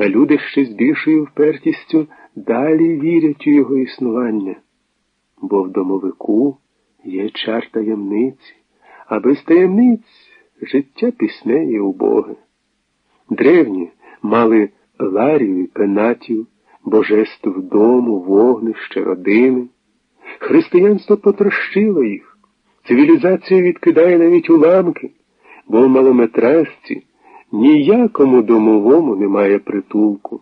а люди ще з більшою впертістю далі вірять у його існування, бо в домовику є чар таємниці, а без таємниць життя пісне і убоге. Древні мали ларів і пенатів, божеств дому, вогнища, родини. Християнство потрощило їх. Цивілізація відкидає навіть уламки, бо в малометражці ніякому домовому немає притулку.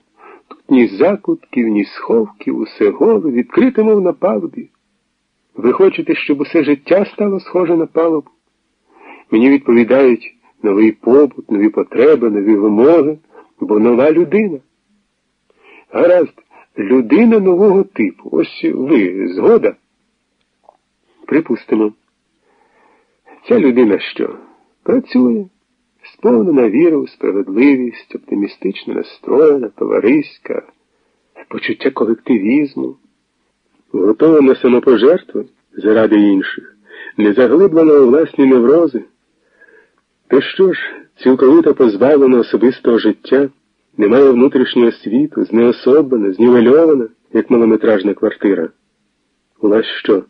Тут ні закутків, ні сховків, усе голе, відкрите, мов на палубі. Ви хочете, щоб усе життя стало схоже на палубу? Мені відповідають новий побут, нові потреби, нові вимоги, бо нова людина. Гаразд, людина нового типу. Ось ви згода? Припустимо. Ця людина що? Працює, сповнена віру, справедливість, оптимістично настроєна, товариська, почуття колективізму, готова на самопожертву заради інших, не заглиблена у власні неврози. То що ж, цілковито позбавлена особистого життя, немає внутрішнього світу, знеособлена, знівельована, як малометражна квартира. У вас що?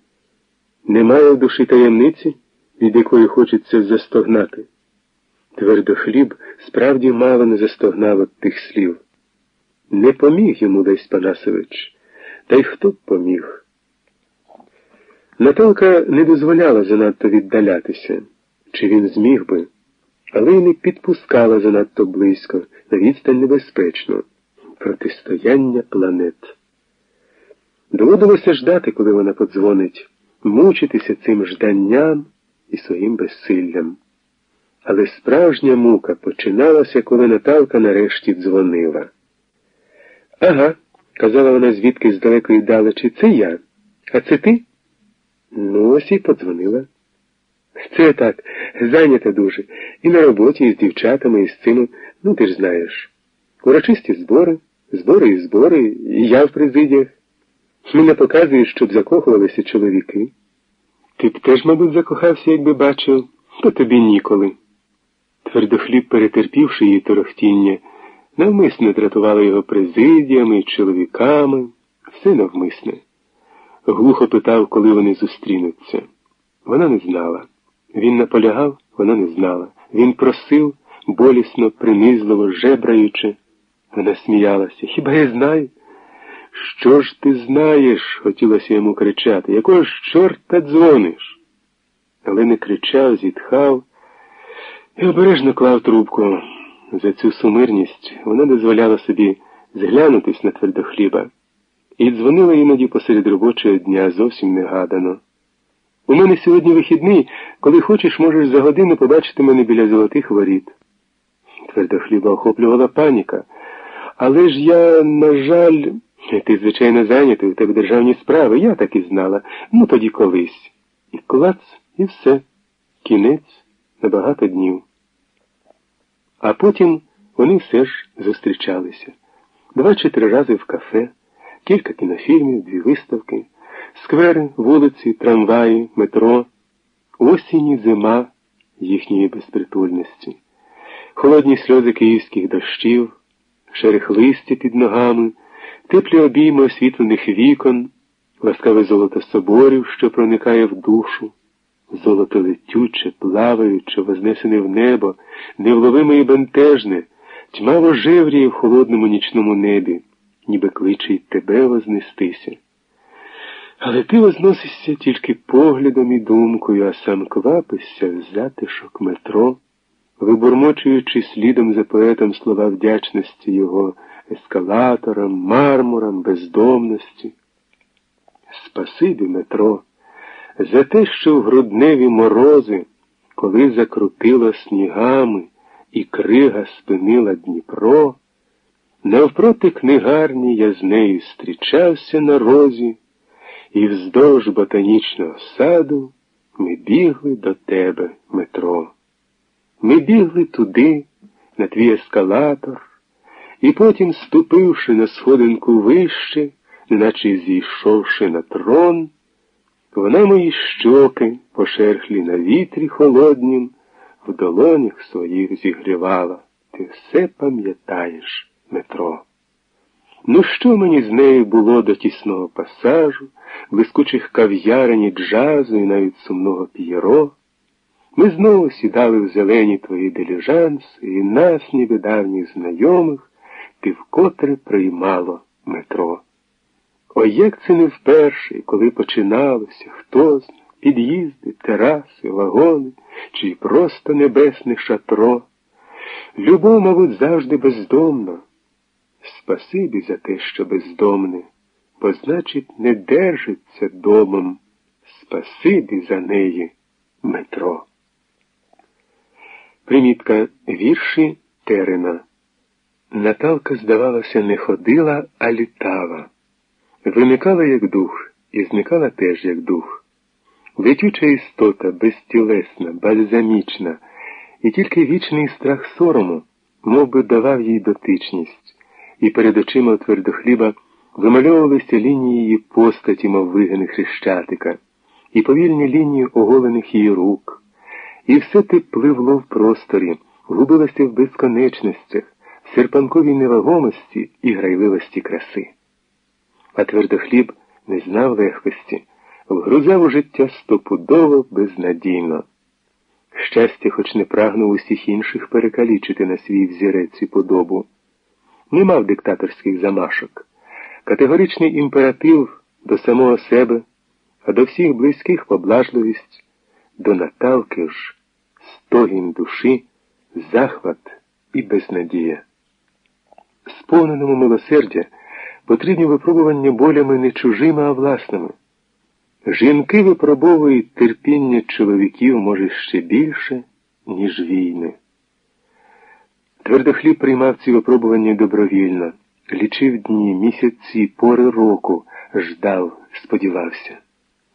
Немає в душі таємниці, від якої хочеться застогнати. Твердохліб справді мало не застогнав від тих слів. Не поміг йому десь Панасович, та й хто б поміг. Наталка не дозволяла занадто віддалятися, чи він зміг би, але й не підпускала занадто близько, на відстань небезпечно, протистояння планет. Доводилося ждати, коли вона подзвонить мучитися цим жданням і своїм безсиллям. Але справжня мука починалася, коли Наталка нарешті дзвонила. Ага, казала вона звідки з далекої далечі, це я. А це ти? Ну, ось і подзвонила. Це так, зайнята дуже. І на роботі, і з дівчатами, і з цими, ну ти ж знаєш. Урочисті збори, збори і збори, і я в президіях. Мене показують, щоб закохувалися чоловіки. Ти б теж, мабуть, закохався, якби бачив, то тобі ніколи. Твердохліб, перетерпівши її торохтіння, навмисно дратувала його президіями, чоловіками, все навмисне. Глухо питав, коли вони зустрінуться. Вона не знала. Він наполягав, вона не знала. Він просив, болісно, принизливо, жебраючи. Вона сміялася. Хіба я знаю? Що ж ти знаєш? хотілося йому кричати. Якого ж чорта дзвониш? Але не кричав, зітхав і обережно клав трубку. За цю сумирність вона дозволяла собі зглянутись на твердохліба і дзвонила іноді посеред робочого дня зовсім негадано. У мене сьогодні вихідний, коли хочеш, можеш за годину побачити мене біля золотих воріт. Твердохліба охоплювала паніка. Але ж я, на жаль. Ти, звичайно, зайнятий, у тебе державні справи, я так і знала. Ну тоді колись. І клац, і все. Кінець на багато днів. А потім вони все ж зустрічалися. Два чи три рази в кафе, кілька кінофільмів, дві виставки, сквери, вулиці, трамваї, метро, осінь і зима їхньої безпритульності, холодні сльози київських дощів, шерех листя під ногами теплі обійми освітлених вікон, ласкаве золото соборів, що проникає в душу, золото летюче, плаваюче, вознесене в небо, невловиме і бентежне, тьмаво жевріє в холодному нічному небі, ніби кличе й тебе вознестися. Але ти возносишся тільки поглядом і думкою, а сам квапишся в затишок метро, вибурмочуючи слідом за поетом слова вдячності його ескалаторам, мармурам, бездомності. Спасибі метро, за те, що в грудневі морози, коли закрутило снігами і крига спинила Дніпро, навпроти книгарні я з нею зустрічався на розі, і вздовж ботанічного саду ми бігли до тебе, метро. Ми бігли туди, на твій ескалатор. І потім, ступивши на сходинку вище, неначе зійшовши на трон, вона мої щоки, пошерхлі на вітрі холоднім, в долонях своїх зігрівала. Ти все пам'ятаєш, метро. Ну, що мені з нею було до тісного пасажу, блискучих кав'ярень джазу і навіть сумного п'єро? Ми знову сідали в зелені твої диліжанси, і нас, ніби давніх знайомих, ти вкотре приймало метро. Ой, як це не вперше, коли починалося, хто зна, під'їзди, тераси, вагони, чи просто небесне шатро. Любов, мабуть, завжди бездомна. Спасибі за те, що бездомне, бо, значить, не держиться домом. Спасибі за неї метро. Примітка вірші Терена. Наталка, здавалося, не ходила, а літала. Виникала як дух і зникала теж як дух. Летюча істота, безтілесна, бальзамічна, і тільки вічний страх сорому мов би, давав їй дотичність, і перед очима твердохліба вимальовувалися лінії її постаті, мов вигини хрещатика, і повільні лінії оголених її рук. І все те пливло в просторі, губилося в безконечностях, серпанковій невагомості і грайливості краси. А твердохліб не знав легкості, вгрузав у життя стопудово безнадійно. Щастя, хоч не прагнув усіх інших перекалічити на свій взірець і подобу. Не мав диктаторських замашок, категоричний імператив до самого себе, а до всіх близьких поблажливість, до Наталки ж стогін душі, захват і безнадія. Сповненому милосердя потрібні випробування болями не чужими, а власними. Жінки випробовують терпіння чоловіків, може, ще більше, ніж війни. Твердохліб приймав ці випробування добровільно, лічив дні, місяці, пори року, ждав, сподівався.